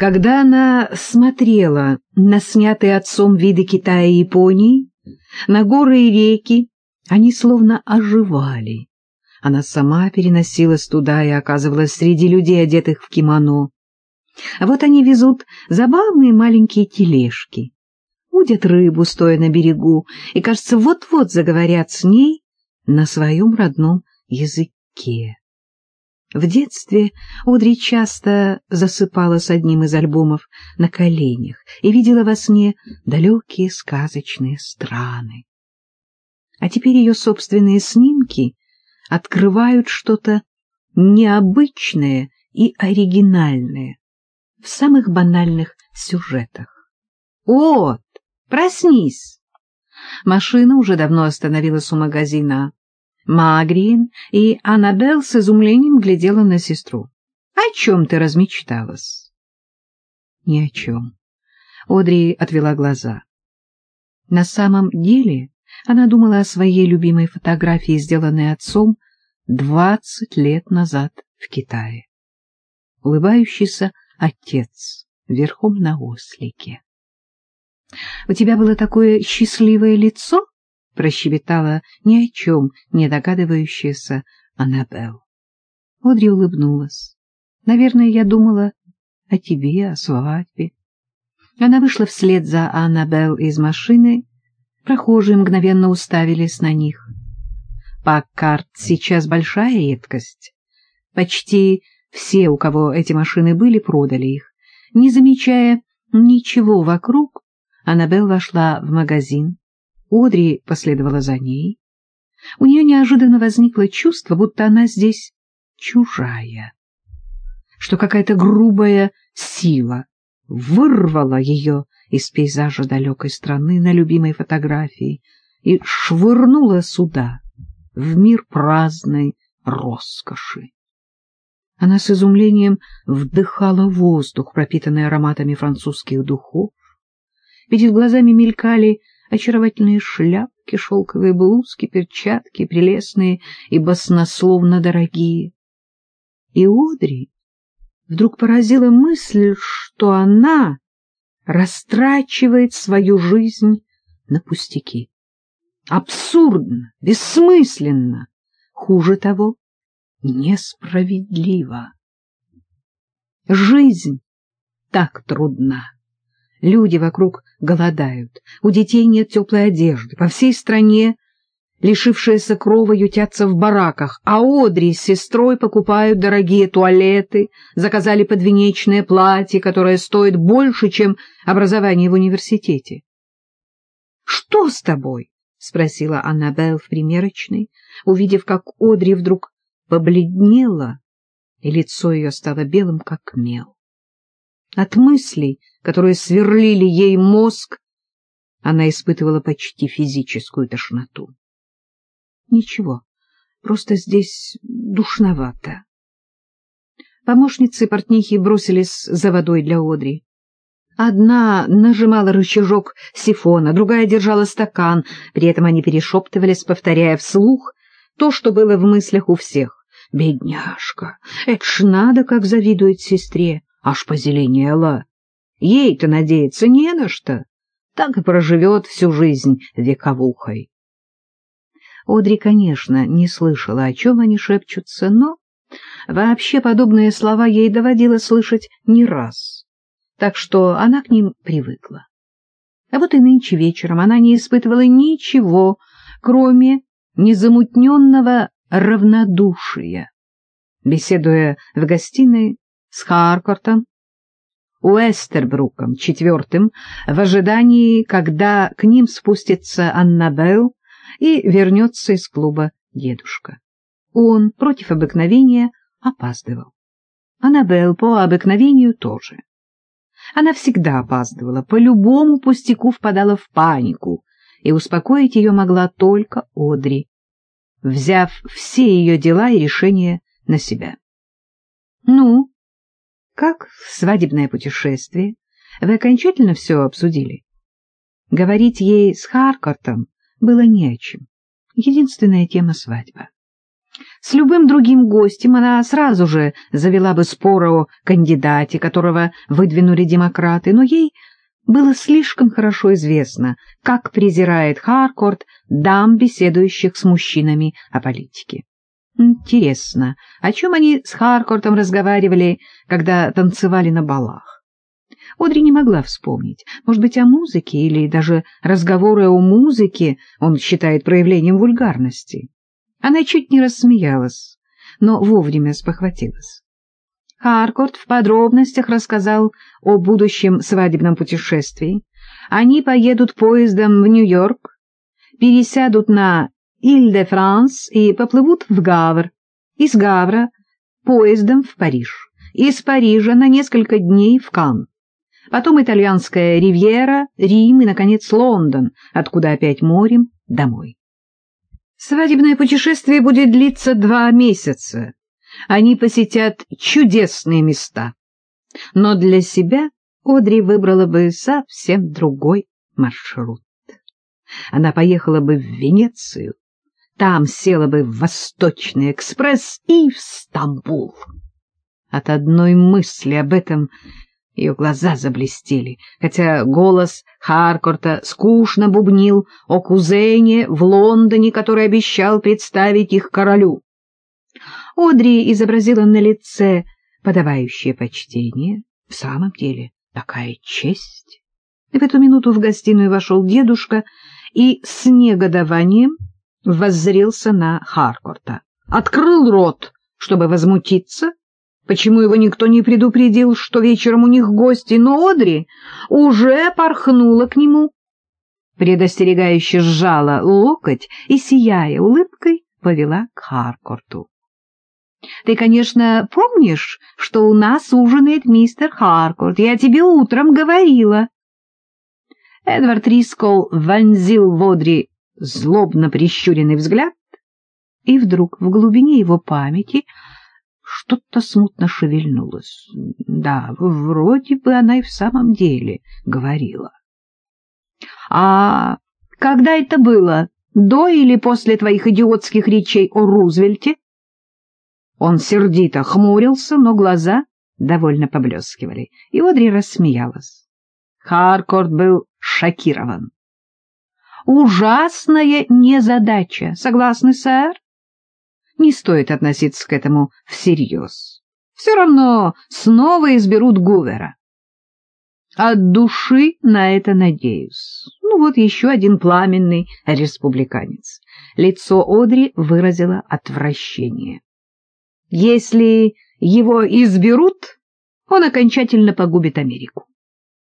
Когда она смотрела на снятые отцом виды Китая и Японии, на горы и реки, они словно оживали. Она сама переносилась туда и оказывалась среди людей, одетых в кимоно. А вот они везут забавные маленькие тележки, удят рыбу, стоя на берегу, и, кажется, вот-вот заговорят с ней на своем родном языке. В детстве Одри часто засыпала с одним из альбомов на коленях и видела во сне далекие сказочные страны. А теперь ее собственные снимки открывают что-то необычное и оригинальное в самых банальных сюжетах. «Вот, проснись!» Машина уже давно остановилась у магазина. Магрин и Аннабелл с изумлением глядела на сестру. — О чем ты размечталась? — Ни о чем. Одри отвела глаза. На самом деле она думала о своей любимой фотографии, сделанной отцом двадцать лет назад в Китае. Улыбающийся отец верхом на ослике. — У тебя было такое счастливое лицо? — прощебетала ни о чем не догадывающаяся Аннабелл. Одри улыбнулась. — Наверное, я думала о тебе, о свадьбе. Она вышла вслед за Аннабелл из машины. Прохожие мгновенно уставились на них. Паккарт сейчас большая редкость. Почти все, у кого эти машины были, продали их. Не замечая ничего вокруг, Аннабелл вошла в магазин. Одри последовала за ней. У нее неожиданно возникло чувство, будто она здесь чужая, что какая-то грубая сила вырвала ее из пейзажа далекой страны на любимой фотографии и швырнула сюда, в мир праздной роскоши. Она с изумлением вдыхала воздух, пропитанный ароматами французских духов. Перед глазами мелькали очаровательные шляпки, шелковые блузки, перчатки, прелестные и баснословно дорогие. И Одри вдруг поразила мысль, что она растрачивает свою жизнь на пустяки. Абсурдно, бессмысленно, хуже того, несправедливо. Жизнь так трудна. Люди вокруг голодают, у детей нет теплой одежды, по всей стране лишившиеся крова ютятся в бараках, а Одри с сестрой покупают дорогие туалеты, заказали подвенечное платье, которое стоит больше, чем образование в университете. — Что с тобой? — спросила Аннабелл в примерочной, увидев, как Одри вдруг побледнела, и лицо ее стало белым, как мел. От мыслей, которые сверлили ей мозг, она испытывала почти физическую тошноту. Ничего, просто здесь душновато. Помощницы портнихи бросились за водой для Одри. Одна нажимала рычажок сифона, другая держала стакан, при этом они перешептывались, повторяя вслух то, что было в мыслях у всех. «Бедняжка! Это ж надо, как завидует сестре!» Аж позеленела. Ей-то надеяться не на что, так и проживет всю жизнь вековухой. Одри, конечно, не слышала, о чем они шепчутся, но вообще подобные слова ей доводилось слышать не раз, так что она к ним привыкла. А вот и нынче вечером она не испытывала ничего, кроме незамутненного равнодушия. Беседуя в гостиной, с Харкортом, Уэстербруком, четвертым, в ожидании, когда к ним спустится Аннабелл и вернется из клуба дедушка. Он, против обыкновения, опаздывал. Аннабелл по обыкновению тоже. Она всегда опаздывала, по любому пустяку впадала в панику, и успокоить ее могла только Одри, взяв все ее дела и решения на себя. — Ну, как свадебное путешествие? Вы окончательно все обсудили? Говорить ей с Харкартом было не о чем. Единственная тема — свадьба. С любым другим гостем она сразу же завела бы спор о кандидате, которого выдвинули демократы, но ей было слишком хорошо известно, как презирает Харкорт дам, беседующих с мужчинами о политике. Интересно, о чем они с Харкортом разговаривали, когда танцевали на балах? Одри не могла вспомнить. Может быть, о музыке или даже разговоры о музыке он считает проявлением вульгарности. Она чуть не рассмеялась, но вовремя спохватилась. Харкорт в подробностях рассказал о будущем свадебном путешествии. Они поедут поездом в Нью-Йорк, пересядут на Иль-де-Франс и поплывут в Гавр. Из Гавра поездом в Париж. Из Парижа на несколько дней в Канн. Потом итальянская ривьера, Рим и, наконец, Лондон, откуда опять морем домой. Свадебное путешествие будет длиться два месяца. Они посетят чудесные места. Но для себя Одри выбрала бы совсем другой маршрут. Она поехала бы в Венецию, там села бы в Восточный экспресс и в Стамбул. От одной мысли об этом ее глаза заблестели, хотя голос Харкорта скучно бубнил о кузене в Лондоне, который обещал представить их королю. Одри изобразила на лице подавающее почтение. В самом деле, такая честь. В эту минуту в гостиную вошел дедушка и с негодованием воззрился на Харкорта. Открыл рот, чтобы возмутиться, почему его никто не предупредил, что вечером у них гости, но Одри уже порхнула к нему, предостерегающе сжала локоть и, сияя улыбкой, повела к Харкорту. — Ты, конечно, помнишь, что у нас ужинает мистер Харкорт? Я тебе утром говорила. Эдвард Рискол вонзил в Одри злобно прищуренный взгляд, и вдруг в глубине его памяти что-то смутно шевельнулось. Да, вроде бы она и в самом деле говорила. — А когда это было? До или после твоих идиотских речей о Рузвельте? Он сердито хмурился, но глаза довольно поблескивали, и Одри рассмеялась. Харкорт был шокирован. Ужасная незадача. Согласны, сэр? Не стоит относиться к этому всерьез. Все равно снова изберут Гувера. От души на это надеюсь. Ну вот еще один пламенный республиканец. Лицо Одри выразило отвращение. Если его изберут, он окончательно погубит Америку.